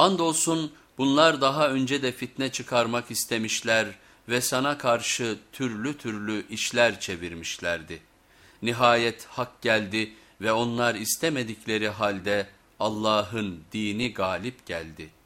Andolsun bunlar daha önce de fitne çıkarmak istemişler ve sana karşı türlü türlü işler çevirmişlerdi. Nihayet hak geldi ve onlar istemedikleri halde Allah'ın dini galip geldi.''